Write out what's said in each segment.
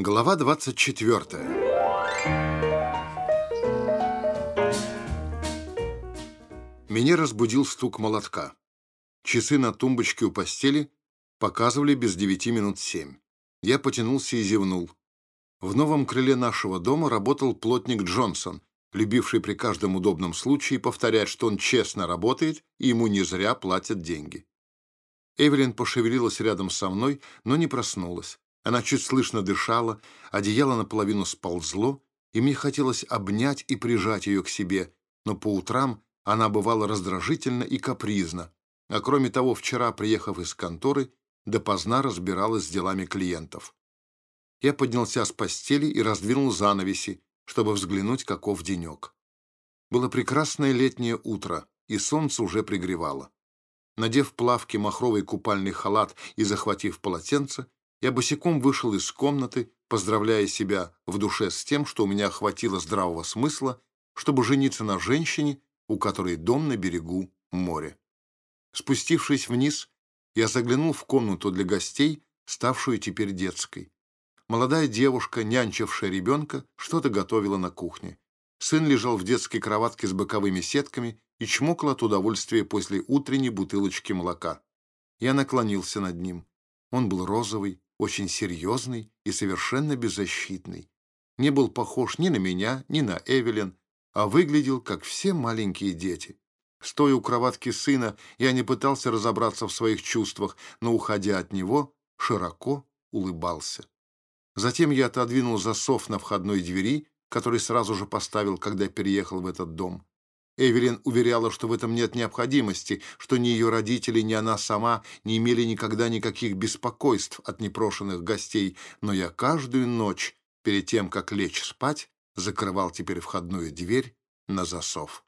Глава 24 Меня разбудил стук молотка. Часы на тумбочке у постели показывали без девяти минут семь. Я потянулся и зевнул. В новом крыле нашего дома работал плотник Джонсон, любивший при каждом удобном случае повторять, что он честно работает и ему не зря платят деньги. Эвелин пошевелилась рядом со мной, но не проснулась. Она чуть слышно дышала, одеяло наполовину сползло, и мне хотелось обнять и прижать ее к себе, но по утрам она бывала раздражительна и капризна, а кроме того, вчера, приехав из конторы, допоздна разбиралась с делами клиентов. Я поднялся с постели и раздвинул занавеси, чтобы взглянуть, каков денек. Было прекрасное летнее утро, и солнце уже пригревало. Надев плавки махровый купальный халат и захватив полотенце, я босиком вышел из комнаты, поздравляя себя в душе с тем, что у меня хватило здравого смысла, чтобы жениться на женщине, у которой дом на берегу моря. Спустившись вниз, я заглянул в комнату для гостей, ставшую теперь детской. Молодая девушка, нянчившая ребенка, что-то готовила на кухне. Сын лежал в детской кроватке с боковыми сетками и чмокал от удовольствия после утренней бутылочки молока. Я наклонился над ним. Он был розовый, очень серьезный и совершенно беззащитный. Не был похож ни на меня, ни на Эвелин, а выглядел, как все маленькие дети. Стоя у кроватки сына, я не пытался разобраться в своих чувствах, но, уходя от него, широко улыбался. Затем я отодвинул засов на входной двери, который сразу же поставил, когда переехал в этот дом. Эвелин уверяла, что в этом нет необходимости, что ни ее родители, ни она сама не имели никогда никаких беспокойств от непрошенных гостей, но я каждую ночь, перед тем, как лечь спать, закрывал теперь входную дверь на засов.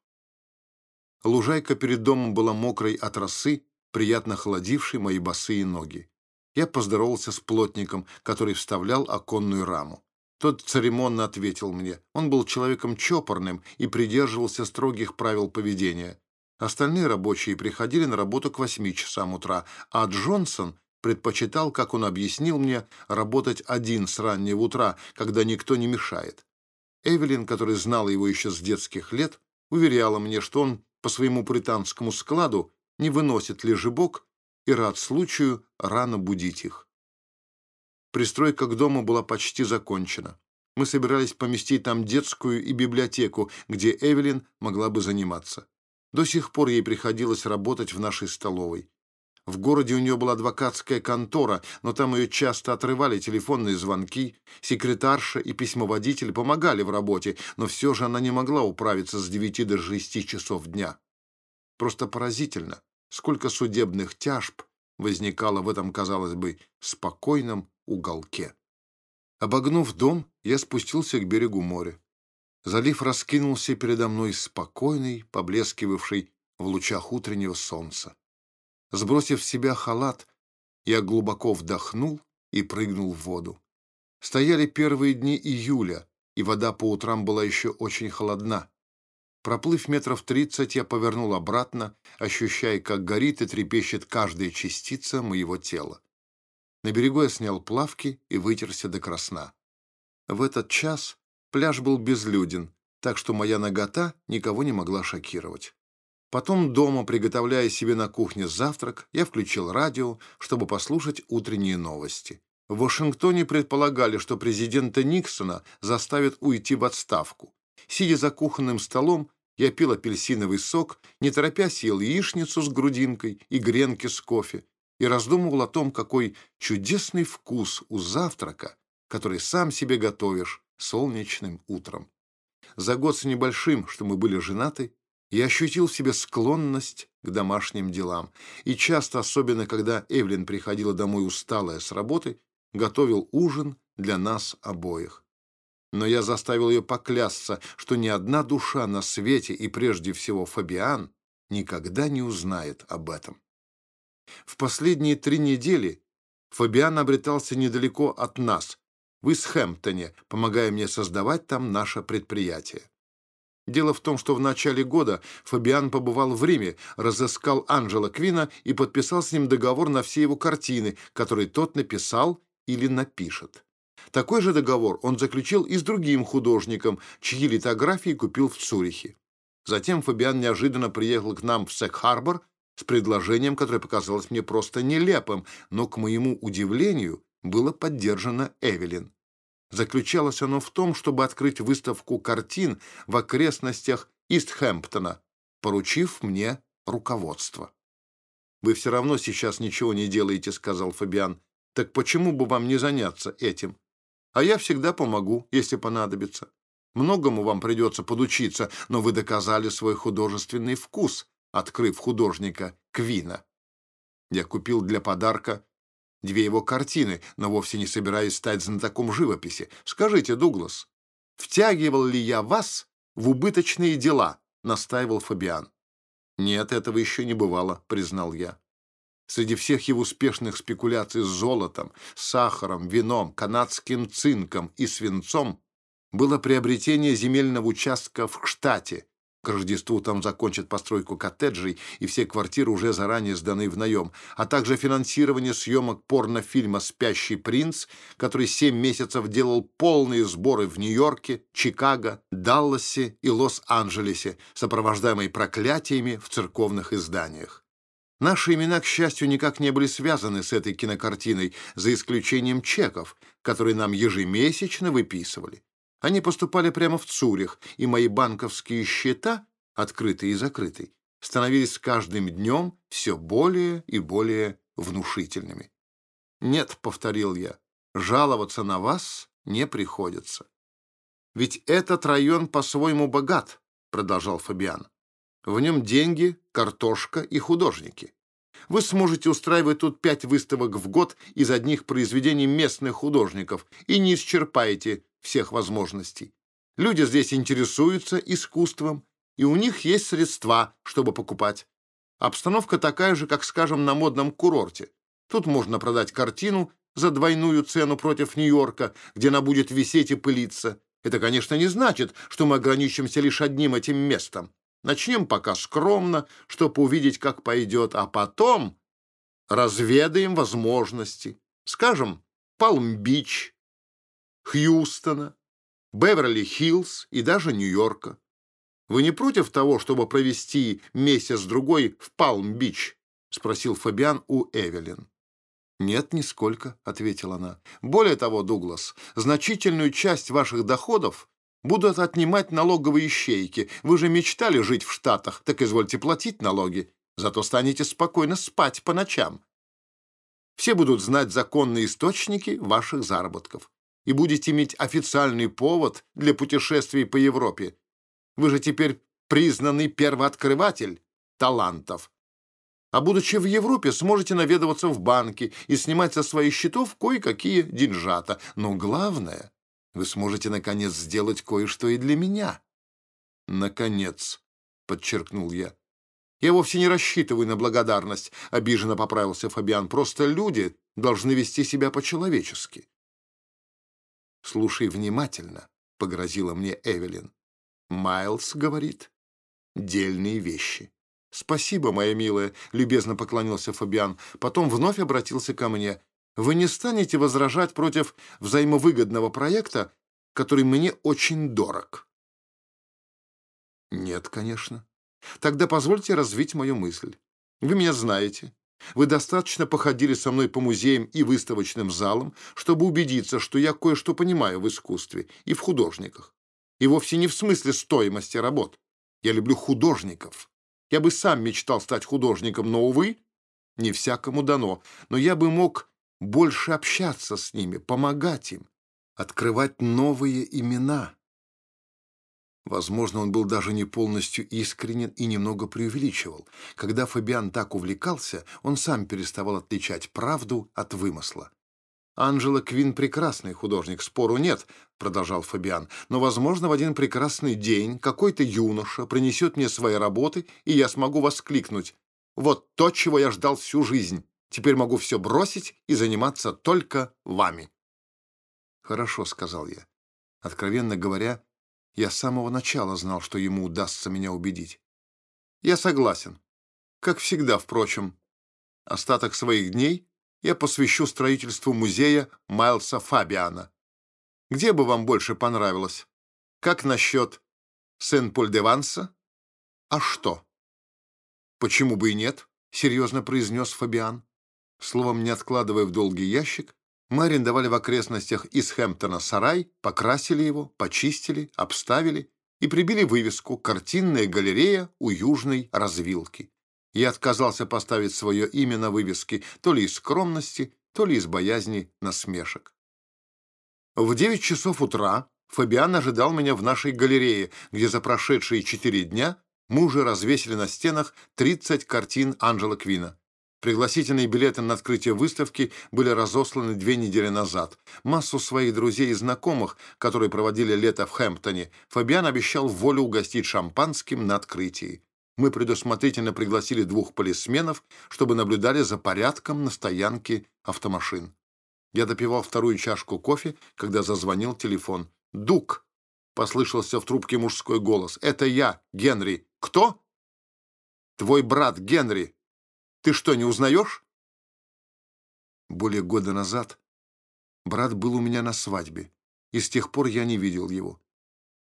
Лужайка перед домом была мокрой от росы, приятно холодившей мои босые ноги. Я поздоровался с плотником, который вставлял оконную раму. Тот церемонно ответил мне. Он был человеком чопорным и придерживался строгих правил поведения. Остальные рабочие приходили на работу к восьми часам утра, а Джонсон предпочитал, как он объяснил мне, работать один с раннего утра, когда никто не мешает. Эвелин, который знал его еще с детских лет, уверяла мне, что он по своему британскому складу не выносит лежебок и рад случаю рано будить их. Пристройка к дому была почти закончена. Мы собирались поместить там детскую и библиотеку, где Эвелин могла бы заниматься. До сих пор ей приходилось работать в нашей столовой. В городе у нее была адвокатская контора, но там ее часто отрывали телефонные звонки. Секретарша и письмоводитель помогали в работе, но все же она не могла управиться с девяти до шести часов дня. Просто поразительно, сколько судебных тяжб возникало в этом, казалось бы, спокойном уголке. Обогнув дом, я спустился к берегу моря. Залив раскинулся передо мной спокойный, поблескивавший в лучах утреннего солнца. Сбросив с себя халат, я глубоко вдохнул и прыгнул в воду. Стояли первые дни июля, и вода по утрам была еще очень холодна. Проплыв метров тридцать, я повернул обратно, ощущая, как горит и трепещет каждая частица моего тела. На берегу я снял плавки и вытерся до красна. В этот час пляж был безлюден, так что моя нагота никого не могла шокировать. Потом дома, приготовляя себе на кухне завтрак, я включил радио, чтобы послушать утренние новости. В Вашингтоне предполагали, что президента Никсона заставят уйти в отставку. Сидя за кухонным столом, я пил апельсиновый сок, не торопясь ел яичницу с грудинкой и гренки с кофе, и раздумывал о том, какой чудесный вкус у завтрака, который сам себе готовишь солнечным утром. За год с небольшим, что мы были женаты, я ощутил в себе склонность к домашним делам, и часто, особенно когда Эвлин приходила домой усталая с работы, готовил ужин для нас обоих. Но я заставил ее поклясться, что ни одна душа на свете, и прежде всего Фабиан, никогда не узнает об этом. В последние три недели Фабиан обретался недалеко от нас, в Исхэмптоне, помогая мне создавать там наше предприятие. Дело в том, что в начале года Фабиан побывал в Риме, разыскал Анджела Квина и подписал с ним договор на все его картины, которые тот написал или напишет. Такой же договор он заключил и с другим художником, чьи литографии купил в Цюрихе. Затем Фабиан неожиданно приехал к нам в Сек-Харбор с предложением, которое показалось мне просто нелепым, но, к моему удивлению, было поддержано Эвелин. Заключалось оно в том, чтобы открыть выставку картин в окрестностях Истхэмптона, поручив мне руководство. «Вы все равно сейчас ничего не делаете», — сказал Фабиан. «Так почему бы вам не заняться этим? А я всегда помогу, если понадобится. Многому вам придется подучиться, но вы доказали свой художественный вкус, открыв художника Квина. Я купил для подарка две его картины, но вовсе не собираюсь стать знатоком живописи. Скажите, Дуглас, втягивал ли я вас в убыточные дела?» — настаивал Фабиан. «Нет, этого еще не бывало», — признал я. Среди всех его успешных спекуляций с золотом, сахаром, вином, канадским цинком и свинцом было приобретение земельного участка в штате, к Рождеству там закончат постройку коттеджей, и все квартиры уже заранее сданы в наем, а также финансирование съемок порнофильма «Спящий принц», который семь месяцев делал полные сборы в Нью-Йорке, Чикаго, Далласе и Лос-Анджелесе, сопровождаемые проклятиями в церковных изданиях. Наши имена, к счастью, никак не были связаны с этой кинокартиной, за исключением чеков, которые нам ежемесячно выписывали. Они поступали прямо в Цюрих, и мои банковские счета, открытые и закрытые, становились с каждым днем все более и более внушительными. «Нет», — повторил я, — «жаловаться на вас не приходится». «Ведь этот район по-своему богат», — продолжал Фабиан. «В нем деньги, картошка и художники. Вы сможете устраивать тут пять выставок в год из одних произведений местных художников и не исчерпаете всех возможностей. Люди здесь интересуются искусством, и у них есть средства, чтобы покупать. Обстановка такая же, как, скажем, на модном курорте. Тут можно продать картину за двойную цену против Нью-Йорка, где она будет висеть и пылиться. Это, конечно, не значит, что мы ограничимся лишь одним этим местом. Начнем пока скромно, чтобы увидеть, как пойдет, а потом разведаем возможности. Скажем, Палм-Бич, Хьюстона, Беверли-Хиллз и даже Нью-Йорка. Вы не против того, чтобы провести месяц-другой в Палм-Бич? — спросил Фабиан у Эвелин. «Нет, нисколько», — ответила она. «Более того, Дуглас, значительную часть ваших доходов будут отнимать налоговые ищейки. Вы же мечтали жить в Штатах, так извольте платить налоги. Зато станете спокойно спать по ночам. Все будут знать законные источники ваших заработков и будете иметь официальный повод для путешествий по Европе. Вы же теперь признанный первооткрыватель талантов. А будучи в Европе, сможете наведываться в банки и снимать со своих счетов кое-какие деньжата. Но главное, вы сможете, наконец, сделать кое-что и для меня. Наконец, подчеркнул я. Я вовсе не рассчитываю на благодарность, обиженно поправился Фабиан. Просто люди должны вести себя по-человечески. «Слушай внимательно», — погрозила мне Эвелин. «Майлз говорит дельные вещи». «Спасибо, моя милая», — любезно поклонился Фабиан. Потом вновь обратился ко мне. «Вы не станете возражать против взаимовыгодного проекта, который мне очень дорог?» «Нет, конечно. Тогда позвольте развить мою мысль. Вы меня знаете. Вы достаточно походили со мной по музеям и выставочным залам, чтобы убедиться, что я кое-что понимаю в искусстве и в художниках. И вовсе не в смысле стоимости работ. Я люблю художников. Я бы сам мечтал стать художником, но, увы, не всякому дано. Но я бы мог больше общаться с ними, помогать им, открывать новые имена. Возможно, он был даже не полностью искренен и немного преувеличивал. Когда Фабиан так увлекался, он сам переставал отличать правду от вымысла. «Анжела Квин прекрасный художник, спору нет», — продолжал Фабиан. «Но, возможно, в один прекрасный день какой-то юноша принесет мне свои работы, и я смогу воскликнуть. Вот то, чего я ждал всю жизнь. Теперь могу все бросить и заниматься только вами». «Хорошо», — сказал я. Откровенно говоря, я с самого начала знал, что ему удастся меня убедить. Я согласен. Как всегда, впрочем. Остаток своих дней я посвящу строительству музея Майлса Фабиана. Где бы вам больше понравилось? Как насчет Сен-Поль-де-Ванса? А что? Почему бы и нет? Серьезно произнес Фабиан. Словом, не откладывая в долгий ящик, мы арендовали в окрестностях из Хэмптона сарай, покрасили его, почистили, обставили и прибили вывеску «Картинная галерея у южной развилки». Я отказался поставить свое имя на вывеске то ли из скромности, то ли из боязни насмешек. В девять часов утра Фабиан ожидал меня в нашей галерее, где за прошедшие четыре дня мы уже развесили на стенах 30 картин Анджела Квина. Пригласительные билеты на открытие выставки были разосланы две недели назад. Массу своих друзей и знакомых, которые проводили лето в Хэмптоне, Фабиан обещал волю угостить шампанским на открытии. Мы предусмотрительно пригласили двух полисменов, чтобы наблюдали за порядком на стоянке автомашин. Я допивал вторую чашку кофе, когда зазвонил телефон. «Дук!» — послышался в трубке мужской голос. «Это я, Генри. Кто?» «Твой брат Генри. Ты что, не узнаешь?» Более года назад брат был у меня на свадьбе, и с тех пор я не видел его.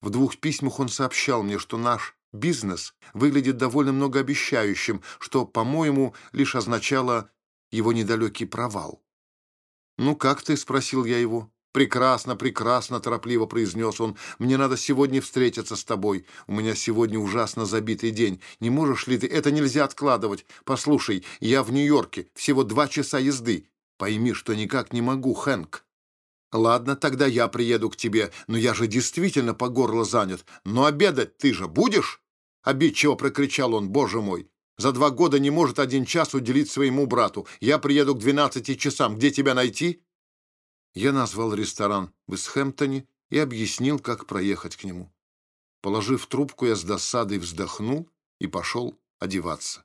В двух письмах он сообщал мне, что наш бизнес выглядит довольно многообещающим, что, по-моему, лишь означало его недалекий провал. «Ну как ты?» — спросил я его. «Прекрасно, прекрасно», — торопливо произнес он. «Мне надо сегодня встретиться с тобой. У меня сегодня ужасно забитый день. Не можешь ли ты? Это нельзя откладывать. Послушай, я в Нью-Йорке. Всего два часа езды. Пойми, что никак не могу, Хэнк». «Ладно, тогда я приеду к тебе. Но я же действительно по горло занят. Но обедать ты же будешь?» Обидчиво прокричал он. «Боже мой! За два года не может один час уделить своему брату. Я приеду к двенадцати часам. Где тебя найти?» Я назвал ресторан в Исхэмптоне и объяснил, как проехать к нему. Положив трубку, я с досадой вздохнул и пошел одеваться.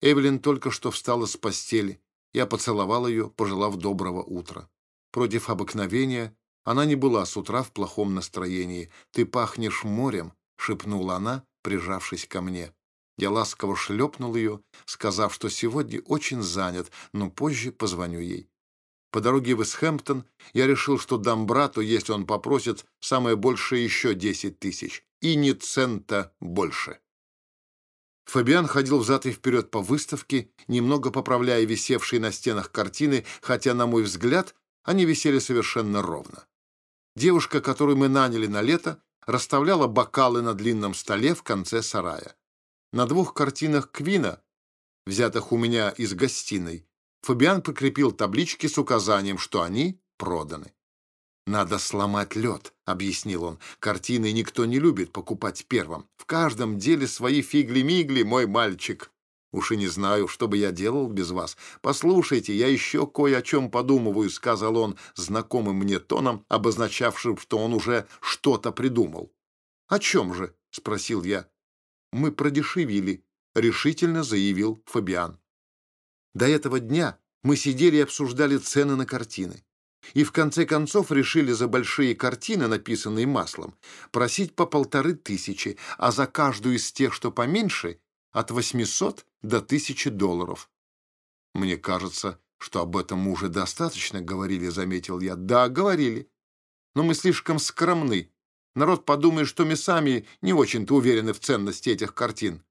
Эвелин только что встала с постели. Я поцеловал ее, пожелав доброго утра. Против обыкновения она не была с утра в плохом настроении. «Ты пахнешь морем», — шепнула она, прижавшись ко мне. Я ласково шлепнул ее, сказав, что сегодня очень занят, но позже позвоню ей. По дороге в Исхэмптон я решил, что дам брату, если он попросит, самое большее еще десять тысяч. И ни цента больше. Фабиан ходил взад и вперед по выставке, немного поправляя висевшие на стенах картины, хотя, на мой взгляд, они висели совершенно ровно. Девушка, которую мы наняли на лето, расставляла бокалы на длинном столе в конце сарая. На двух картинах Квина, взятых у меня из гостиной, Фабиан прикрепил таблички с указанием, что они проданы. «Надо сломать лед», — объяснил он. «Картины никто не любит покупать первым. В каждом деле свои фигли-мигли, мой мальчик. Уж и не знаю, что бы я делал без вас. Послушайте, я еще кое о чем подумываю», — сказал он знакомым мне тоном, обозначавшим, что он уже что-то придумал. «О чем же?» — спросил я. «Мы продешевили», — решительно заявил Фабиан. До этого дня мы сидели и обсуждали цены на картины. И в конце концов решили за большие картины, написанные маслом, просить по полторы тысячи, а за каждую из тех, что поменьше, от 800 до 1000 долларов. Мне кажется, что об этом уже достаточно говорили, заметил я. Да, говорили. Но мы слишком скромны. Народ подумает, что мы сами не очень-то уверены в ценности этих картин.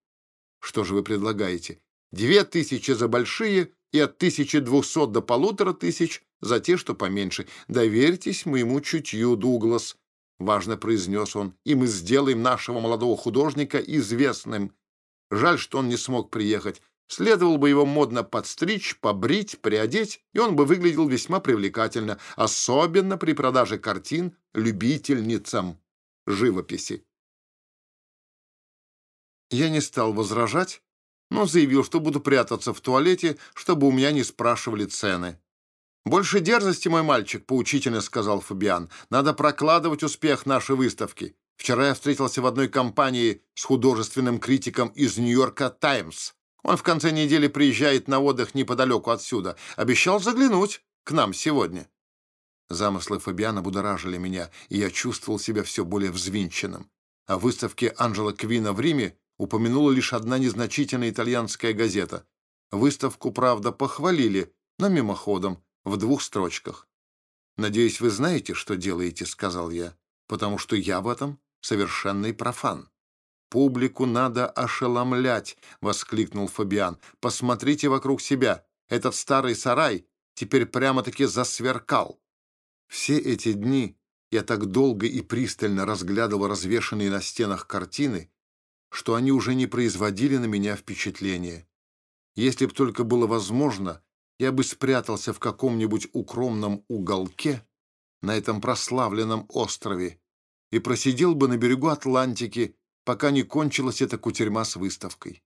Что же вы предлагаете? Две тысячи за большие и от 1200 до полутора тысяч за те, что поменьше. Доверьтесь моему чутью, Дуглас, — важно произнес он, — и мы сделаем нашего молодого художника известным. Жаль, что он не смог приехать. Следовало бы его модно подстричь, побрить, приодеть, и он бы выглядел весьма привлекательно, особенно при продаже картин любительницам живописи. Я не стал возражать, но заявил, что буду прятаться в туалете, чтобы у меня не спрашивали цены. «Больше дерзости, мой мальчик», — поучительно сказал Фабиан. «Надо прокладывать успех нашей выставки. Вчера я встретился в одной компании с художественным критиком из Нью-Йорка «Таймс». Он в конце недели приезжает на отдых неподалеку отсюда. Обещал заглянуть к нам сегодня». Замыслы Фабиана будоражили меня, и я чувствовал себя все более взвинченным. О выставке Анджела Квина в Риме упомянула лишь одна незначительная итальянская газета. Выставку, правда, похвалили, но мимоходом, в двух строчках. «Надеюсь, вы знаете, что делаете», — сказал я, «потому что я в этом совершенный профан». «Публику надо ошеломлять!» — воскликнул Фабиан. «Посмотрите вокруг себя. Этот старый сарай теперь прямо-таки засверкал». Все эти дни я так долго и пристально разглядывал развешанные на стенах картины, что они уже не производили на меня впечатления. Если б только было возможно, я бы спрятался в каком-нибудь укромном уголке на этом прославленном острове и просидел бы на берегу Атлантики, пока не кончилась эта кутерьма с выставкой.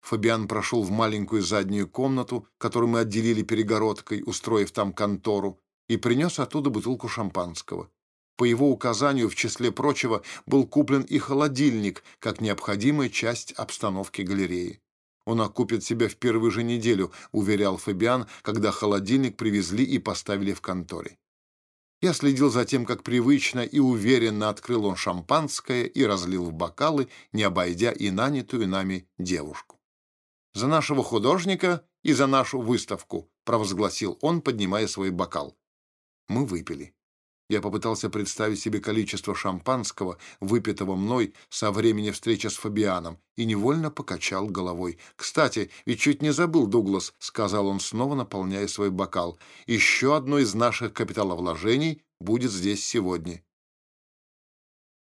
Фабиан прошел в маленькую заднюю комнату, которую мы отделили перегородкой, устроив там контору, и принес оттуда бутылку шампанского. По его указанию, в числе прочего, был куплен и холодильник, как необходимая часть обстановки галереи. Он окупит себя в первую же неделю, уверял Фабиан, когда холодильник привезли и поставили в конторе. Я следил за тем, как привычно и уверенно открыл он шампанское и разлил в бокалы, не обойдя и нанятую нами девушку. «За нашего художника и за нашу выставку», — провозгласил он, поднимая свой бокал. Мы выпили. Я попытался представить себе количество шампанского, выпитого мной со времени встречи с Фабианом, и невольно покачал головой. «Кстати, ведь чуть не забыл, Дуглас», — сказал он, снова наполняя свой бокал. «Еще одно из наших капиталовложений будет здесь сегодня».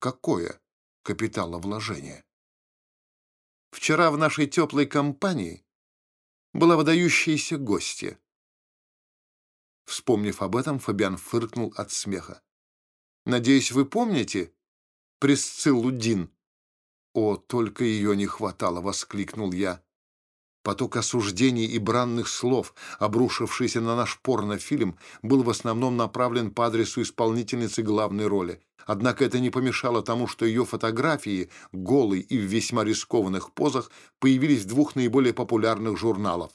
«Какое капиталовложение?» «Вчера в нашей теплой компании была выдающаяся гостья. Вспомнив об этом, Фабиан фыркнул от смеха. «Надеюсь, вы помните Присциллу Дин?» «О, только ее не хватало!» — воскликнул я. Поток осуждений и бранных слов, обрушившийся на наш порнофильм, был в основном направлен по адресу исполнительницы главной роли. Однако это не помешало тому, что ее фотографии, голой и в весьма рискованных позах, появились в двух наиболее популярных журналах.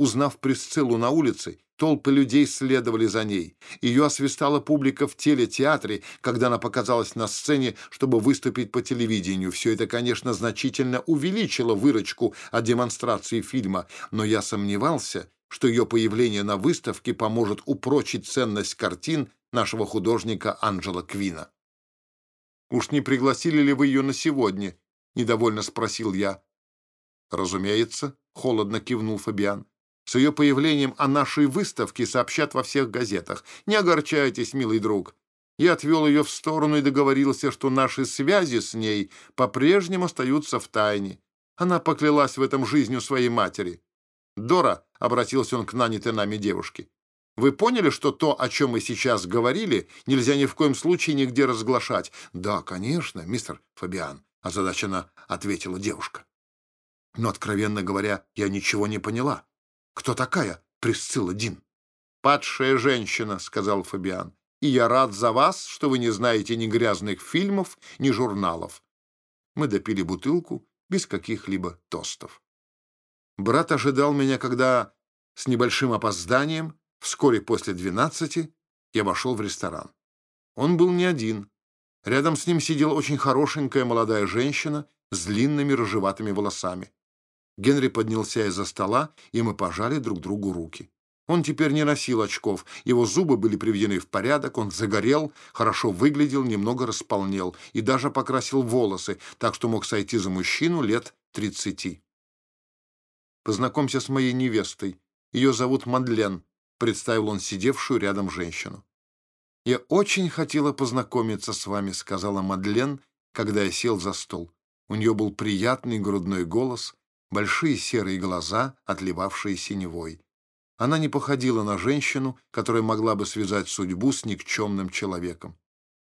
Узнав Присциллу на улице, толпы людей следовали за ней. Ее освистала публика в телетеатре, когда она показалась на сцене, чтобы выступить по телевидению. Все это, конечно, значительно увеличило выручку от демонстрации фильма, но я сомневался, что ее появление на выставке поможет упрочить ценность картин нашего художника Анджела Квина. «Уж не пригласили ли вы ее на сегодня?» — недовольно спросил я. «Разумеется», — холодно кивнул Фабиан. С ее появлением о нашей выставке сообщат во всех газетах. Не огорчайтесь, милый друг. Я отвел ее в сторону и договорился, что наши связи с ней по-прежнему остаются в тайне. Она поклялась в этом жизнью своей матери. «Дора», — обратился он к нанятой нами девушке, — «вы поняли, что то, о чем мы сейчас говорили, нельзя ни в коем случае нигде разглашать?» «Да, конечно, мистер Фабиан», — озадаченно ответила девушка. «Но, откровенно говоря, я ничего не поняла. «Кто такая Присцилла Дин?» «Падшая женщина», — сказал Фабиан. «И я рад за вас, что вы не знаете ни грязных фильмов, ни журналов». Мы допили бутылку без каких-либо тостов. Брат ожидал меня, когда с небольшим опозданием, вскоре после двенадцати, я вошел в ресторан. Он был не один. Рядом с ним сидела очень хорошенькая молодая женщина с длинными рыжеватыми волосами. Генри поднялся из-за стола, и мы пожали друг другу руки. Он теперь не носил очков, его зубы были приведены в порядок, он загорел, хорошо выглядел, немного располнел и даже покрасил волосы, так что мог сойти за мужчину лет тридцати. «Познакомься с моей невестой. Ее зовут Мадлен», — представил он сидевшую рядом женщину. «Я очень хотела познакомиться с вами», — сказала Мадлен, когда я сел за стол. У нее был приятный грудной голос — большие серые глаза, отливавшие синевой. Она не походила на женщину, которая могла бы связать судьбу с никчемным человеком.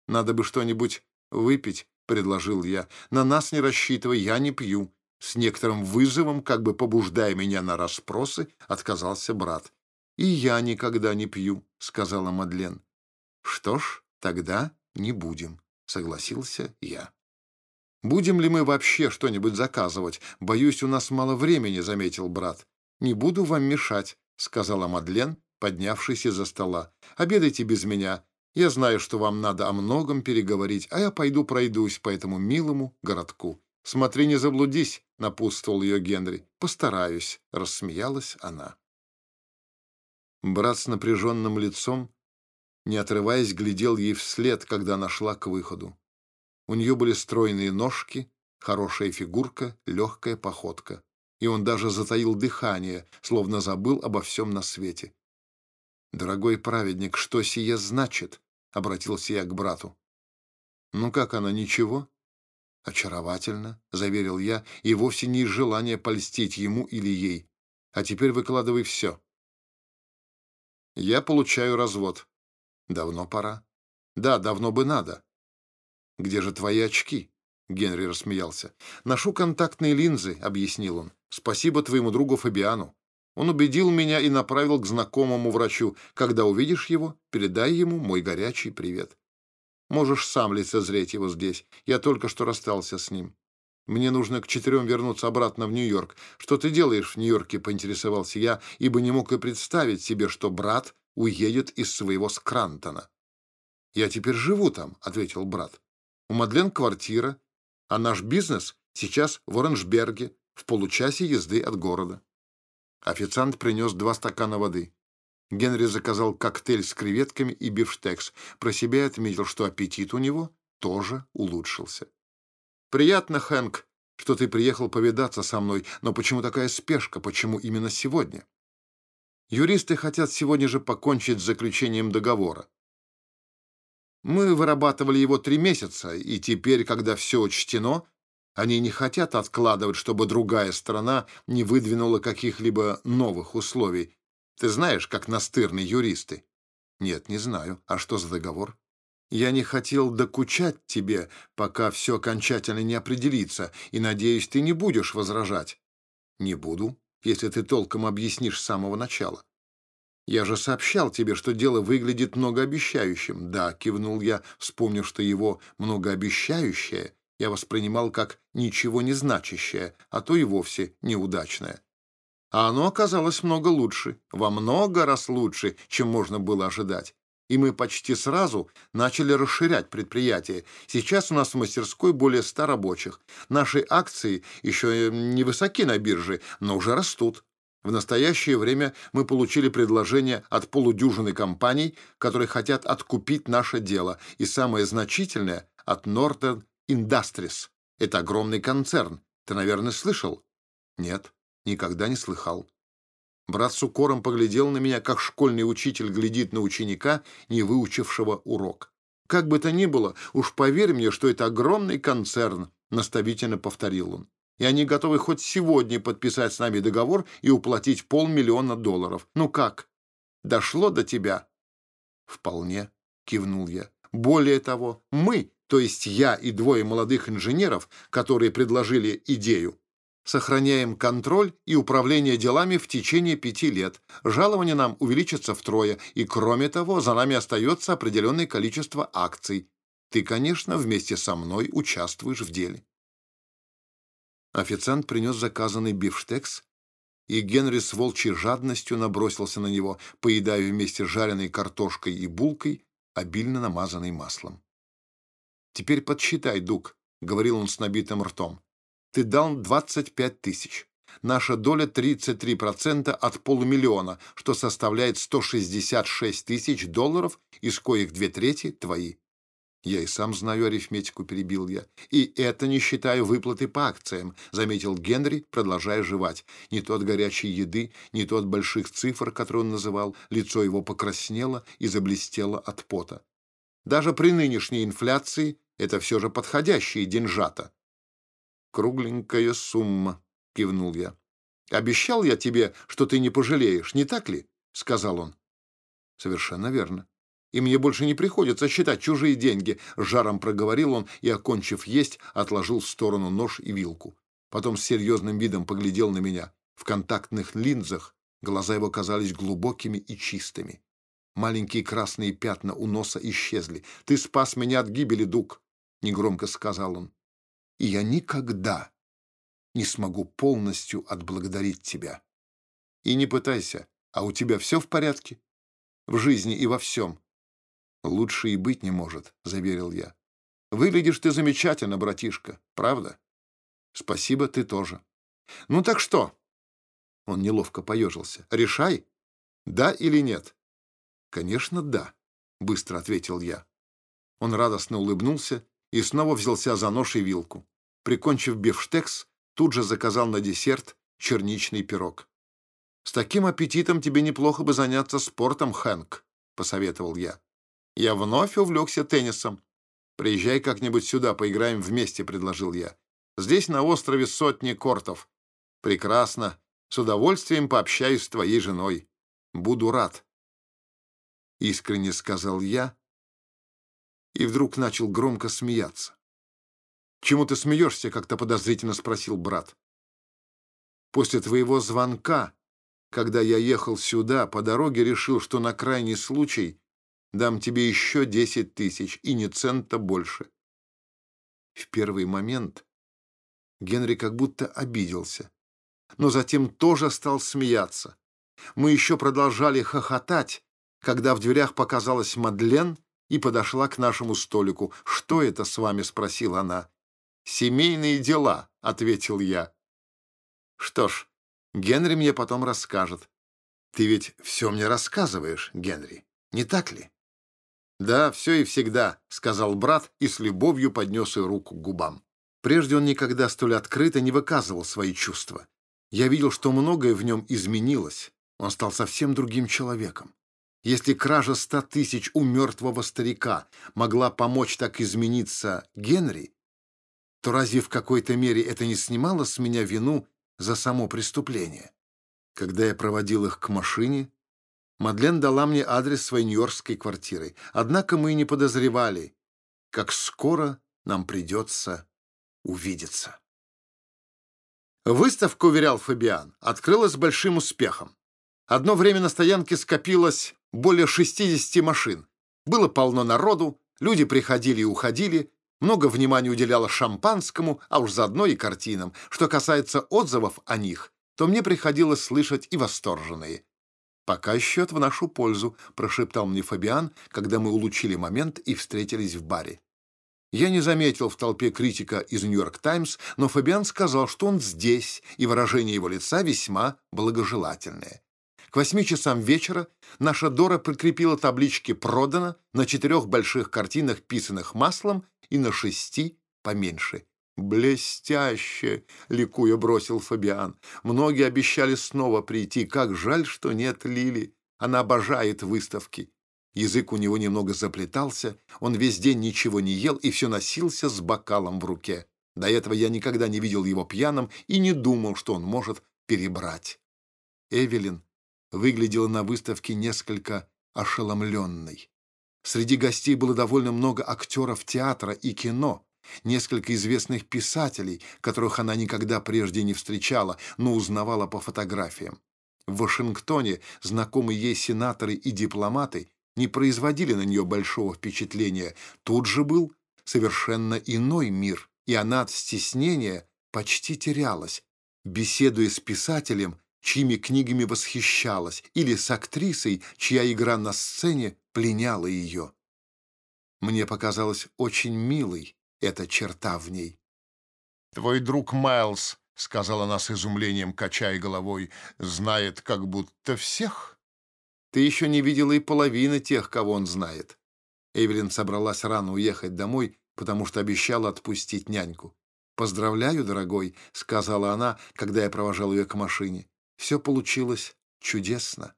«Надо бы что-нибудь выпить», — предложил я. «На нас не рассчитывай, я не пью». С некоторым вызовом, как бы побуждая меня на расспросы, отказался брат. «И я никогда не пью», — сказала Мадлен. «Что ж, тогда не будем», — согласился я. «Будем ли мы вообще что-нибудь заказывать? Боюсь, у нас мало времени», — заметил брат. «Не буду вам мешать», — сказала Мадлен, поднявшись из-за стола. «Обедайте без меня. Я знаю, что вам надо о многом переговорить, а я пойду пройдусь по этому милому городку». «Смотри, не заблудись», — напутствовал ее Генри. «Постараюсь», — рассмеялась она. Брат с напряженным лицом не отрываясь, глядел ей вслед, когда она шла к выходу. У нее были стройные ножки, хорошая фигурка, легкая походка. И он даже затаил дыхание, словно забыл обо всем на свете. «Дорогой праведник, что сие значит?» — обратился я к брату. «Ну как она, ничего?» «Очаровательно», — заверил я, и вовсе не из желания польстить ему или ей. «А теперь выкладывай все». «Я получаю развод». «Давно пора». «Да, давно бы надо». «Где же твои очки?» Генри рассмеялся. «Ношу контактные линзы», — объяснил он. «Спасибо твоему другу Фабиану. Он убедил меня и направил к знакомому врачу. Когда увидишь его, передай ему мой горячий привет. Можешь сам лицезреть его здесь. Я только что расстался с ним. Мне нужно к четырем вернуться обратно в Нью-Йорк. Что ты делаешь в Нью-Йорке?» — поинтересовался я, ибо не мог и представить себе, что брат уедет из своего Скрантона. «Я теперь живу там», — ответил брат. «У Мадлен квартира, а наш бизнес сейчас в Оранжберге, в получасе езды от города». Официант принес два стакана воды. Генри заказал коктейль с креветками и бифштекс. Про себя отметил, что аппетит у него тоже улучшился. «Приятно, Хэнк, что ты приехал повидаться со мной, но почему такая спешка, почему именно сегодня?» «Юристы хотят сегодня же покончить с заключением договора. Мы вырабатывали его три месяца, и теперь, когда все учтено, они не хотят откладывать, чтобы другая страна не выдвинула каких-либо новых условий. Ты знаешь, как настырны юристы? Нет, не знаю. А что за договор? Я не хотел докучать тебе, пока все окончательно не определится, и, надеюсь, ты не будешь возражать. Не буду, если ты толком объяснишь с самого начала. Я же сообщал тебе, что дело выглядит многообещающим. Да, кивнул я, вспомнив, что его многообещающее я воспринимал как ничего не значащее, а то и вовсе неудачное. А оно оказалось много лучше, во много раз лучше, чем можно было ожидать. И мы почти сразу начали расширять предприятие. Сейчас у нас в мастерской более ста рабочих. Наши акции еще не высоки на бирже, но уже растут. В настоящее время мы получили предложение от полудюжины компаний, которые хотят откупить наше дело, и самое значительное — от Northern Industries. Это огромный концерн. Ты, наверное, слышал? Нет, никогда не слыхал. Брат с укором поглядел на меня, как школьный учитель глядит на ученика, не выучившего урок. Как бы то ни было, уж поверь мне, что это огромный концерн, наставительно повторил он. И они готовы хоть сегодня подписать с нами договор и уплатить полмиллиона долларов. Ну как? Дошло до тебя? Вполне, кивнул я. Более того, мы то есть я и двое молодых инженеров, которые предложили идею, сохраняем контроль и управление делами в течение пяти лет. Жалование нам увеличится втрое, и, кроме того, за нами остается определенное количество акций. Ты, конечно, вместе со мной участвуешь в деле. Официант принес заказанный бифштекс, и Генри с волчьей жадностью набросился на него, поедая вместе с жареной картошкой и булкой, обильно намазанной маслом. «Теперь подсчитай, Дук», — говорил он с набитым ртом. «Ты дал 25 тысяч. Наша доля 33% от полумиллиона, что составляет 166 тысяч долларов, из коих две трети твои». «Я и сам знаю арифметику», — перебил я. «И это не считаю выплаты по акциям», — заметил Генри, продолжая жевать. Не то от горячей еды, не то от больших цифр, которые он называл. Лицо его покраснело и заблестело от пота. Даже при нынешней инфляции это все же подходящие деньжата. «Кругленькая сумма», — кивнул я. «Обещал я тебе, что ты не пожалеешь, не так ли?» — сказал он. «Совершенно верно. И мне больше не приходится считать чужие деньги», — жаром проговорил он и, окончив есть, отложил в сторону нож и вилку. Потом с серьезным видом поглядел на меня. В контактных линзах глаза его казались глубокими и чистыми. Маленькие красные пятна у носа исчезли. «Ты спас меня от гибели, Дук!» — негромко сказал он. «И я никогда не смогу полностью отблагодарить тебя. И не пытайся, а у тебя все в порядке? В жизни и во всем?» «Лучше и быть не может», — заверил я. «Выглядишь ты замечательно, братишка, правда?» «Спасибо, ты тоже». «Ну так что?» Он неловко поежился. «Решай, да или нет?» Конечно, да. быстро ответил я. Он радостно улыбнулся и снова взялся за нож и вилку. Прикончив бифштекс, тут же заказал на десерт черничный пирог. «С таким аппетитом тебе неплохо бы заняться спортом, Хэнк», — посоветовал я. Я вновь увлекся теннисом. «Приезжай как-нибудь сюда, поиграем вместе», — предложил я. «Здесь на острове сотни кортов. Прекрасно. С удовольствием пообщаюсь с твоей женой. Буду рад». Искренне сказал я и вдруг начал громко смеяться. «Чему ты смеешься?» — как-то подозрительно спросил брат. «После твоего звонка, когда я ехал сюда, по дороге решил, что на крайний случай дам тебе еще десять тысяч и ни цента больше». В первый момент Генри как будто обиделся, но затем тоже стал смеяться. Мы еще продолжали хохотать, когда в дверях показалась Мадлен и подошла к нашему столику. «Что это с вами?» — спросила она. «Семейные дела», — ответил я. «Что ж, Генри мне потом расскажет. Ты ведь все мне рассказываешь, Генри, не так ли?» «Да, все и всегда», — сказал брат и с любовью поднес ее руку к губам. Прежде он никогда столь открыто не выказывал свои чувства. Я видел, что многое в нем изменилось. Он стал совсем другим человеком. Если кража ста тысяч у мертвого старика могла помочь так измениться Генри, то разве в какой-то мере это не снимало с меня вину за само преступление? Когда я проводил их к машине, Мадлен дала мне адрес своей нью-йоркской квартиры. Однако мы и не подозревали, как скоро нам придется увидеться. Выставка, уверял Фабиан, открылась большим успехом. Одно время на стоянке скопилось более 60 машин. Было полно народу, люди приходили и уходили, много внимания уделяло шампанскому, а уж заодно и картинам. Что касается отзывов о них, то мне приходилось слышать и восторженные. «Пока счет в нашу пользу», — прошептал мне Фабиан, когда мы улучили момент и встретились в баре. Я не заметил в толпе критика из «Нью-Йорк Таймс», но Фабиан сказал, что он здесь, и выражение его лица весьма благожелательное. К восьми часам вечера наша Дора прикрепила таблички «Продано» на четырех больших картинах, писанных маслом, и на шести поменьше. «Блестяще!» — ликуя бросил Фабиан. «Многие обещали снова прийти. Как жаль, что нет Лили. Она обожает выставки. Язык у него немного заплетался, он весь день ничего не ел и все носился с бокалом в руке. До этого я никогда не видел его пьяным и не думал, что он может перебрать. Эвелин выглядела на выставке несколько ошеломленной. Среди гостей было довольно много актеров театра и кино, несколько известных писателей, которых она никогда прежде не встречала, но узнавала по фотографиям. В Вашингтоне знакомые ей сенаторы и дипломаты не производили на нее большого впечатления. Тут же был совершенно иной мир, и она от стеснения почти терялась, беседуя с писателем, чьими книгами восхищалась, или с актрисой, чья игра на сцене пленяла ее. Мне показалось очень милой эта черта в ней. «Твой друг Майлз», — сказала она с изумлением, качая головой, — «знает как будто всех». Ты еще не видела и половины тех, кого он знает. Эвелин собралась рано уехать домой, потому что обещала отпустить няньку. «Поздравляю, дорогой», — сказала она, когда я провожал ее к машине. «Все получилось чудесно».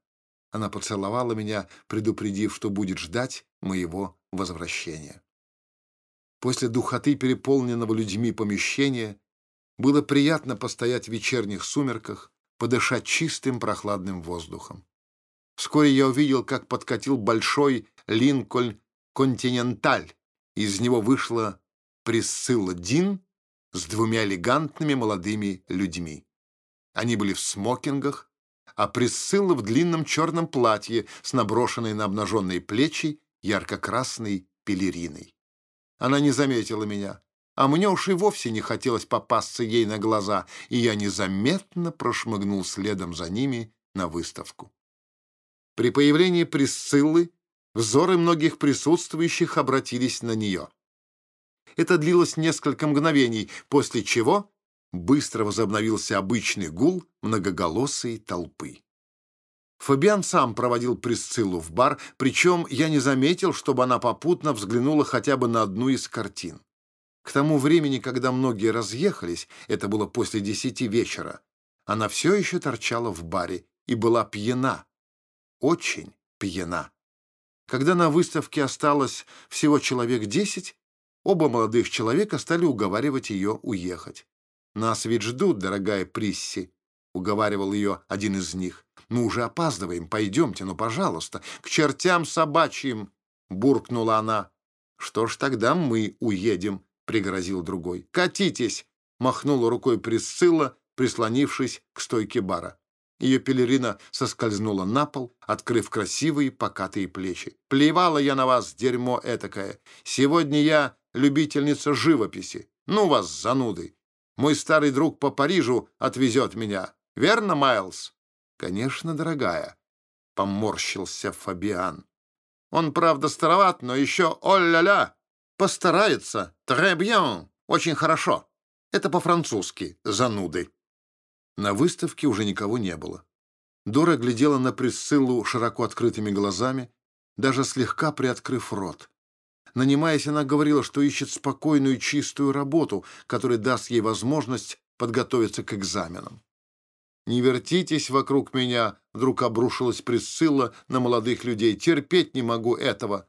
Она поцеловала меня, предупредив, что будет ждать моего возвращения. После духоты переполненного людьми помещения было приятно постоять в вечерних сумерках, подышать чистым прохладным воздухом. Вскоре я увидел, как подкатил большой Линкольн Континенталь. Из него вышла Присцилла Дин с двумя элегантными молодыми людьми. Они были в смокингах, а Присцилла в длинном черном платье с наброшенной на обнаженные плечи ярко-красной пелериной. Она не заметила меня, а мне уж и вовсе не хотелось попасться ей на глаза, и я незаметно прошмыгнул следом за ними на выставку. При появлении Присциллы взоры многих присутствующих обратились на нее. Это длилось несколько мгновений, после чего быстро возобновился обычный гул многоголосой толпы. Фабиан сам проводил Присциллу в бар, причем я не заметил, чтобы она попутно взглянула хотя бы на одну из картин. К тому времени, когда многие разъехались, это было после десяти вечера, она все еще торчала в баре и была пьяна. Очень пьяна. Когда на выставке осталось всего человек десять, оба молодых человека стали уговаривать ее уехать. «Нас ведь ждут, дорогая Присси», — уговаривал ее один из них. «Мы уже опаздываем, пойдемте, ну, пожалуйста, к чертям собачьим!» — буркнула она. «Что ж, тогда мы уедем», — пригрозил другой. «Катитесь!» — махнула рукой Присцилла, прислонившись к стойке бара. Ее пелерина соскользнула на пол, открыв красивые покатые плечи. «Плевала я на вас, дерьмо этакое! Сегодня я любительница живописи. Ну вас, зануды! Мой старый друг по Парижу отвезет меня. Верно, Майлз?» «Конечно, дорогая», — поморщился Фабиан. «Он, правда, староват, но еще о-ля-ля! Постарается! Très! Очень хорошо! Это по-французски, зануды!» На выставке уже никого не было. Дора глядела на Присциллу широко открытыми глазами, даже слегка приоткрыв рот. Нанимаясь, она говорила, что ищет спокойную чистую работу, которая даст ей возможность подготовиться к экзаменам. «Не вертитесь вокруг меня!» — вдруг обрушилась Присцилла на молодых людей. «Терпеть не могу этого!»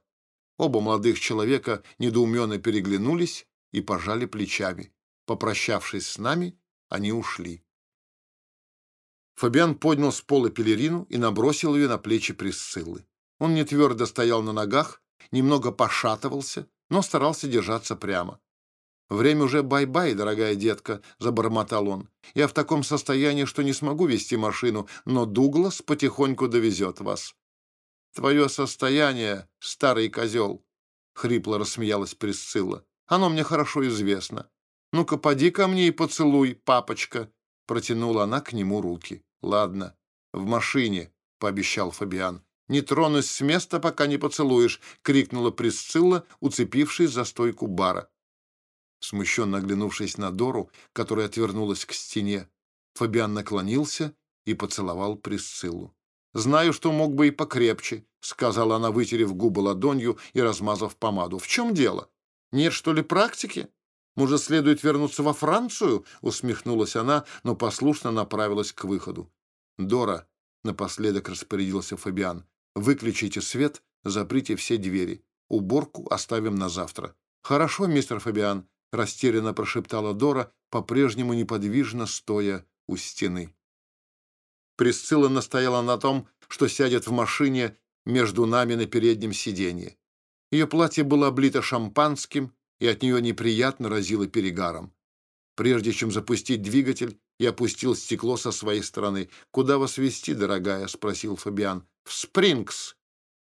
Оба молодых человека недоуменно переглянулись и пожали плечами. Попрощавшись с нами, они ушли. Фабиан поднял с пола пелерину и набросил ее на плечи Присциллы. Он не твердо стоял на ногах, немного пошатывался, но старался держаться прямо. «Время уже бай-бай, дорогая детка», — забормотал он. «Я в таком состоянии, что не смогу вести машину, но Дуглас потихоньку довезет вас». «Твое состояние, старый козел», — хрипло рассмеялась Присцилла. «Оно мне хорошо известно. Ну-ка, поди ко мне и поцелуй, папочка», — протянула она к нему руки. «Ладно, в машине», — пообещал Фабиан. «Не тронусь с места, пока не поцелуешь!» — крикнула Присцилла, уцепившись за стойку бара. Смущенно оглянувшись на Дору, которая отвернулась к стене, Фабиан наклонился и поцеловал Присциллу. «Знаю, что мог бы и покрепче», — сказала она, вытерев губы ладонью и размазав помаду. «В чем дело? Нет, что ли, практики? Может, следует вернуться во Францию?» — усмехнулась она, но послушно направилась к выходу. «Дора», — напоследок распорядился Фабиан, Выключите свет, заприте все двери. Уборку оставим на завтра». «Хорошо, мистер Фабиан», — растерянно прошептала Дора, по-прежнему неподвижно стоя у стены. Присцилла настояла на том, что сядет в машине между нами на переднем сиденье. Ее платье было облито шампанским, и от нее неприятно разило перегаром. Прежде чем запустить двигатель, я опустил стекло со своей стороны. «Куда вас везти, дорогая?» — спросил Фабиан. «В Спрингс».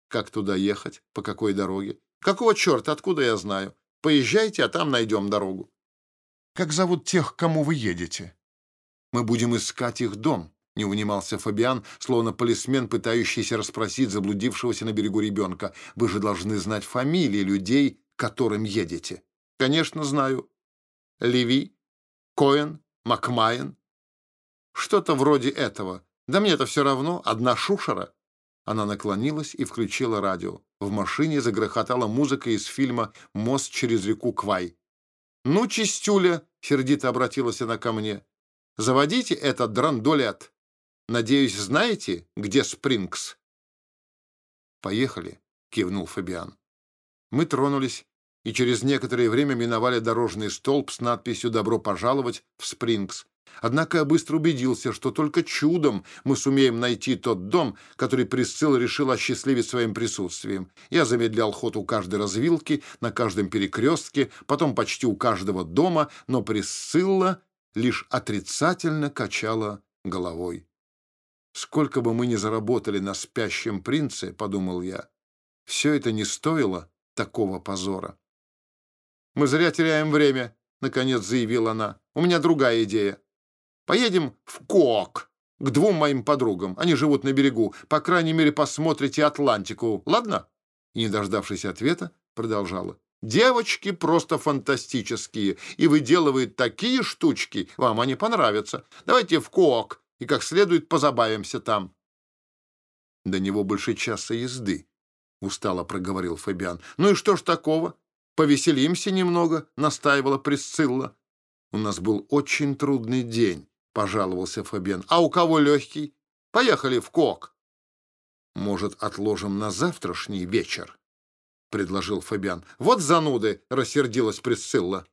«Как туда ехать? По какой дороге?» «Какого черта? Откуда я знаю? Поезжайте, а там найдем дорогу». «Как зовут тех, к кому вы едете?» «Мы будем искать их дом», — не унимался Фабиан, словно полисмен, пытающийся расспросить заблудившегося на берегу ребенка. «Вы же должны знать фамилии людей, к которым едете». «Конечно, знаю. Леви, Коэн, Макмайен. Что-то вроде этого. Да мне-то все равно, одна шушера. Она наклонилась и включила радио. В машине загрохотала музыка из фильма «Мост через реку Квай». «Ну, чистюля!» — сердито обратилась она ко мне. «Заводите этот драндулет. Надеюсь, знаете, где Спрингс?» «Поехали», — кивнул Фабиан. Мы тронулись и через некоторое время миновали дорожный столб с надписью «Добро пожаловать в Спрингс». Однако я быстро убедился, что только чудом мы сумеем найти тот дом, который Присцилла решила осчастливить своим присутствием. Я замедлял ход у каждой развилки, на каждом перекрестке, потом почти у каждого дома, но Присцилла лишь отрицательно качала головой. «Сколько бы мы ни заработали на спящем принце, — подумал я, — все это не стоило такого позора». «Мы зря теряем время», — наконец заявила она. «У меня другая идея. Поедем в Кок к двум моим подругам. Они живут на берегу. По крайней мере, посмотрите Атлантику. Ладно?» И, не дождавшись ответа, продолжала. «Девочки просто фантастические и выделывают такие штучки. Вам они понравятся. Давайте в Кок и как следует позабавимся там». До него больше часа езды, — устало проговорил Фабиан. Ну и что ж такого? Повеселимся немного, — настаивала Присцилла. У нас был очень трудный день, — пожаловался Фабиан. А у кого легкий? Поехали в Кок. Может, отложим на завтрашний вечер? — предложил Фабиан. Вот зануды, — рассердилась Присцилла.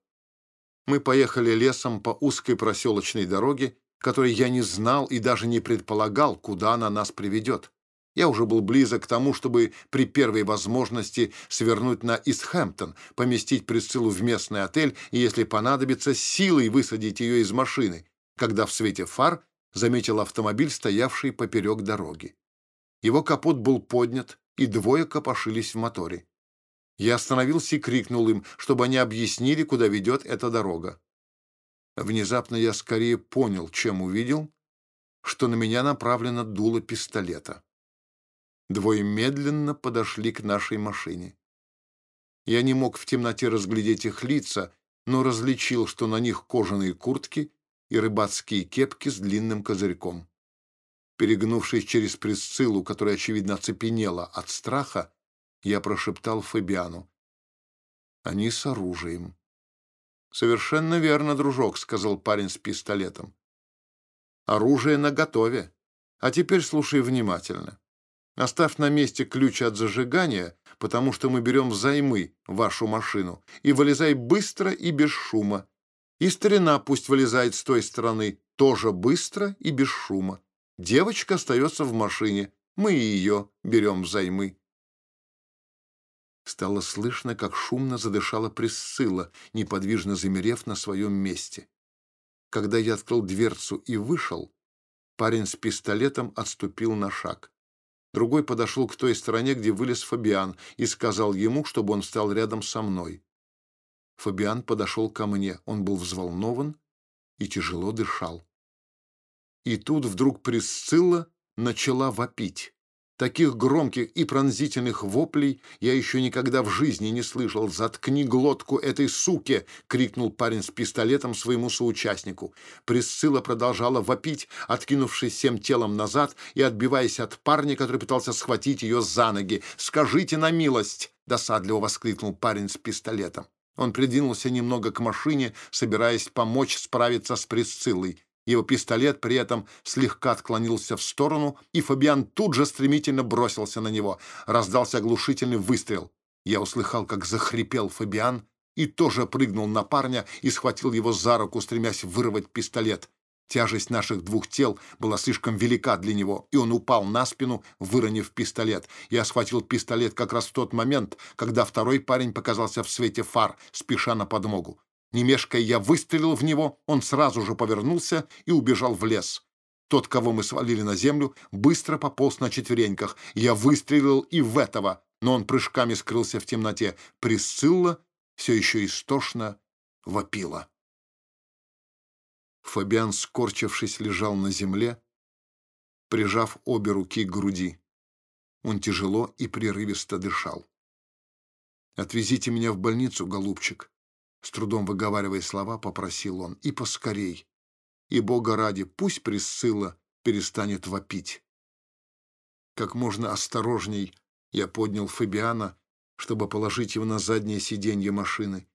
Мы поехали лесом по узкой проселочной дороге, которой я не знал и даже не предполагал, куда она нас приведет. Я уже был близок к тому, чтобы при первой возможности свернуть на Истхэмптон, поместить Присциллу в местный отель и, если понадобится, силой высадить ее из машины, когда в свете фар заметил автомобиль, стоявший поперек дороги. Его капот был поднят, и двое копошились в моторе. Я остановился и крикнул им, чтобы они объяснили, куда ведет эта дорога. Внезапно я скорее понял, чем увидел, что на меня направлено дуло пистолета. Двое медленно подошли к нашей машине. Я не мог в темноте разглядеть их лица, но различил, что на них кожаные куртки и рыбацкие кепки с длинным козырьком. Перегнувшись через Присциллу, которая, очевидно, оцепенела от страха, я прошептал Фабиану. «Они с оружием». «Совершенно верно, дружок», — сказал парень с пистолетом. «Оружие наготове. А теперь слушай внимательно. Оставь на месте ключ от зажигания, потому что мы берем взаймы вашу машину, и вылезай быстро и без шума. И старина пусть вылезает с той стороны, тоже быстро и без шума. Девочка остается в машине, мы ее берем взаймы. Стало слышно, как шумно задышала Присцилла, неподвижно замерев на своем месте. Когда я открыл дверцу и вышел, парень с пистолетом отступил на шаг. Другой подошел к той стороне, где вылез Фабиан, и сказал ему, чтобы он встал рядом со мной. Фабиан подошел ко мне. Он был взволнован и тяжело дышал. И тут вдруг Присцилла начала вопить. Таких громких и пронзительных воплей я еще никогда в жизни не слышал. «Заткни глотку этой суке!» — крикнул парень с пистолетом своему соучастнику. Присцилла продолжала вопить, откинувшись всем телом назад и отбиваясь от парня, который пытался схватить ее за ноги. «Скажите на милость!» — досадливо воскликнул парень с пистолетом. Он придвинулся немного к машине, собираясь помочь справиться с Присциллой. Его пистолет при этом слегка отклонился в сторону, и Фабиан тут же стремительно бросился на него. Раздался оглушительный выстрел. Я услыхал, как захрипел Фабиан, и тоже прыгнул на парня и схватил его за руку, стремясь вырвать пистолет. Тяжесть наших двух тел была слишком велика для него, и он упал на спину, выронив пистолет. Я схватил пистолет как раз в тот момент, когда второй парень показался в свете фар, спеша на подмогу. Не я выстрелил в него, он сразу же повернулся и убежал в лес. Тот, кого мы свалили на землю, быстро пополз на четвереньках. Я выстрелил и в этого, но он прыжками скрылся в темноте. Присцилла все еще истошно вопила. Фабиан, скорчившись, лежал на земле, прижав обе руки к груди. Он тяжело и прерывисто дышал. «Отвезите меня в больницу, голубчик», с трудом выговаривая слова, попросил он. И поскорей. И, Бога ради, пусть Присцилла перестанет вопить. Как можно осторожней я поднял Фабиана, чтобы положить его на заднее сиденье машины.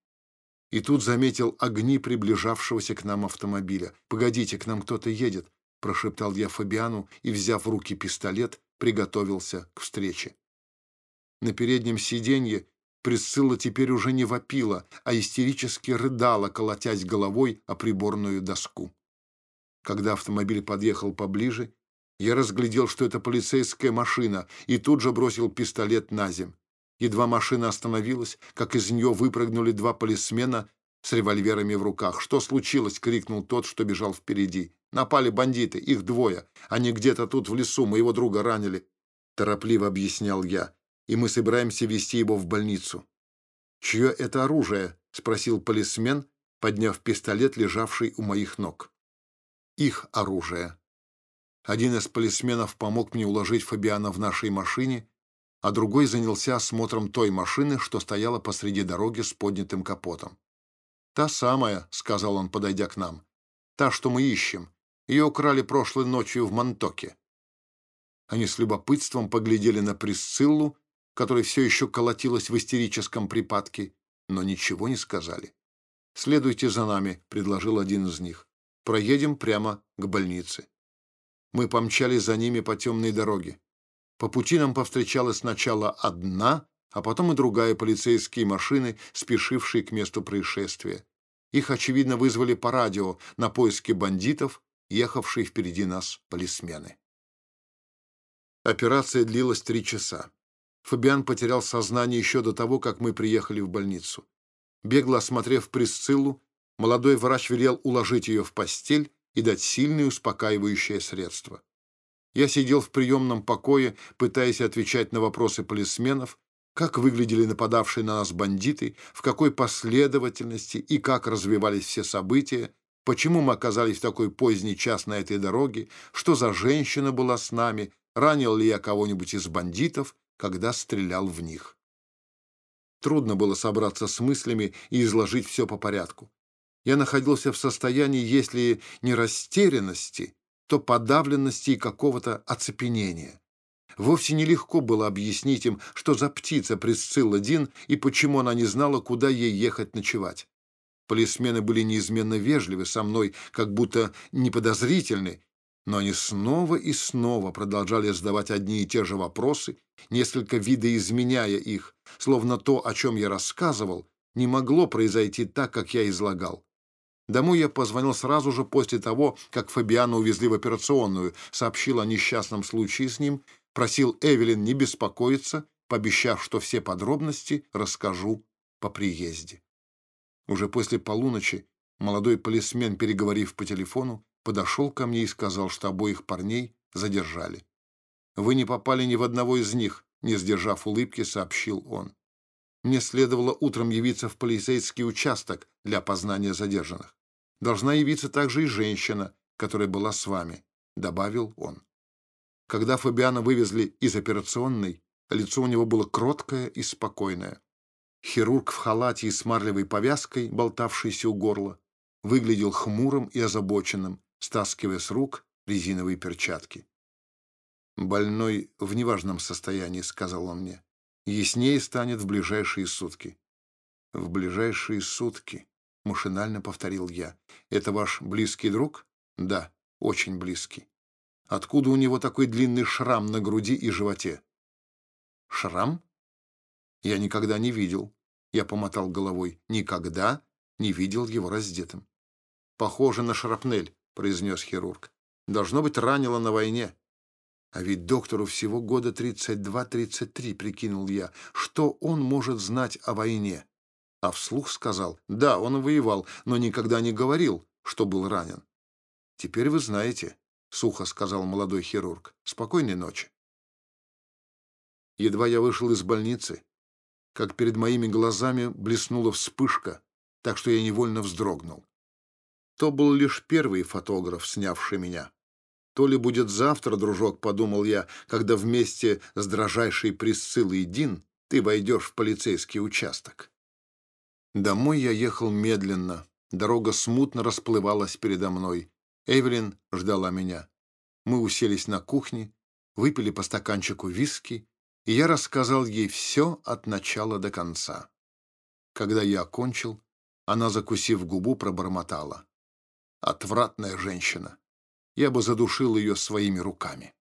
И тут заметил огни приближавшегося к нам автомобиля. «Погодите, к нам кто-то едет», — прошептал я Фабиану и, взяв в руки пистолет, приготовился к встрече. На переднем сиденье Присцилла теперь уже не вопила, а истерически рыдала, колотясь головой о приборную доску. Когда автомобиль подъехал поближе, я разглядел, что это полицейская машина, и тут же бросил пистолет на земь. Едва машина остановилась, как из нее выпрыгнули два полисмена с револьверами в руках. «Что случилось?» — крикнул тот, что бежал впереди. «Напали бандиты, их двое. Они где-то тут в лесу, моего друга ранили», — торопливо объяснял я и мы собираемся вести его в больницу». «Чье это оружие?» — спросил полисмен, подняв пистолет, лежавший у моих ног. «Их оружие». Один из полисменов помог мне уложить Фабиана в нашей машине, а другой занялся осмотром той машины, что стояла посреди дороги с поднятым капотом. «Та самая», — сказал он, подойдя к нам. «Та, что мы ищем. Ее украли прошлой ночью в Монтоке». Они с любопытством поглядели на Присциллу, которая все еще колотилась в истерическом припадке, но ничего не сказали. «Следуйте за нами», — предложил один из них. «Проедем прямо к больнице». Мы помчались за ними по темной дороге. По пути нам повстречалась сначала одна, а потом и другая полицейские машины, спешившие к месту происшествия. Их, очевидно, вызвали по радио на поиски бандитов, ехавшие впереди нас полисмены. Операция длилась три часа. Фабиан потерял сознание еще до того, как мы приехали в больницу. Бегло осмотрев Присциллу, молодой врач велел уложить ее в постель и дать сильное успокаивающее средство. Я сидел в приемном покое, пытаясь отвечать на вопросы полисменов, как выглядели нападавшие на нас бандиты, в какой последовательности и как развивались все события, почему мы оказались в такой поздний час на этой дороге, что за женщина была с нами, ранил ли я кого-нибудь из бандитов, когда стрелял в них. Трудно было собраться с мыслями и изложить все по порядку. Я находился в состоянии, если не растерянности, то подавленности и какого-то оцепенения. Вовсе нелегко было объяснить им, что за птица Присцилла Дин и почему она не знала, куда ей ехать ночевать. Полисмены были неизменно вежливы со мной, как будто неподозрительны, но они снова и снова продолжали задавать одни и те же вопросы, несколько видоизменяя их, словно то, о чем я рассказывал, не могло произойти так, как я излагал. Домой я позвонил сразу же после того, как Фабиана увезли в операционную, сообщил о несчастном случае с ним, просил Эвелин не беспокоиться, пообещав, что все подробности расскажу по приезде. Уже после полуночи молодой полисмен, переговорив по телефону, подошел ко мне и сказал, что обоих парней задержали. «Вы не попали ни в одного из них», — не сдержав улыбки, сообщил он. «Мне следовало утром явиться в полицейский участок для опознания задержанных. Должна явиться также и женщина, которая была с вами», — добавил он. Когда Фабиана вывезли из операционной, лицо у него было кроткое и спокойное. Хирург в халате и с марлевой повязкой, болтавшийся у горла, выглядел хмурым и озабоченным, стаскивая с рук резиновые перчатки. «Больной в неважном состоянии», — сказал он мне. «Яснее станет в ближайшие сутки». «В ближайшие сутки», — машинально повторил я. «Это ваш близкий друг?» «Да, очень близкий». Откуда у него такой длинный шрам на груди и животе? Шрам? Я никогда не видел. Я помотал головой. Никогда не видел его раздетым. Похоже на шрапнель, произнес хирург. Должно быть, ранило на войне. А ведь доктору всего года 32-33, прикинул я. Что он может знать о войне? А вслух сказал, да, он воевал, но никогда не говорил, что был ранен. Теперь вы знаете. — сухо сказал молодой хирург. «Спокойной ночи». Едва я вышел из больницы, как перед моими глазами блеснула вспышка, так что я невольно вздрогнул. То был лишь первый фотограф, снявший меня. То ли будет завтра, дружок, подумал я, когда вместе с дрожайшей Присциллой Дин ты войдешь в полицейский участок. Домой я ехал медленно, дорога смутно расплывалась передо мной. Эвелин ждала меня. Мы уселись на кухне, выпили по стаканчику виски, и я рассказал ей все от начала до конца. Когда я окончил, она, закусив губу, пробормотала. «Отвратная женщина. Я бы задушил ее своими руками».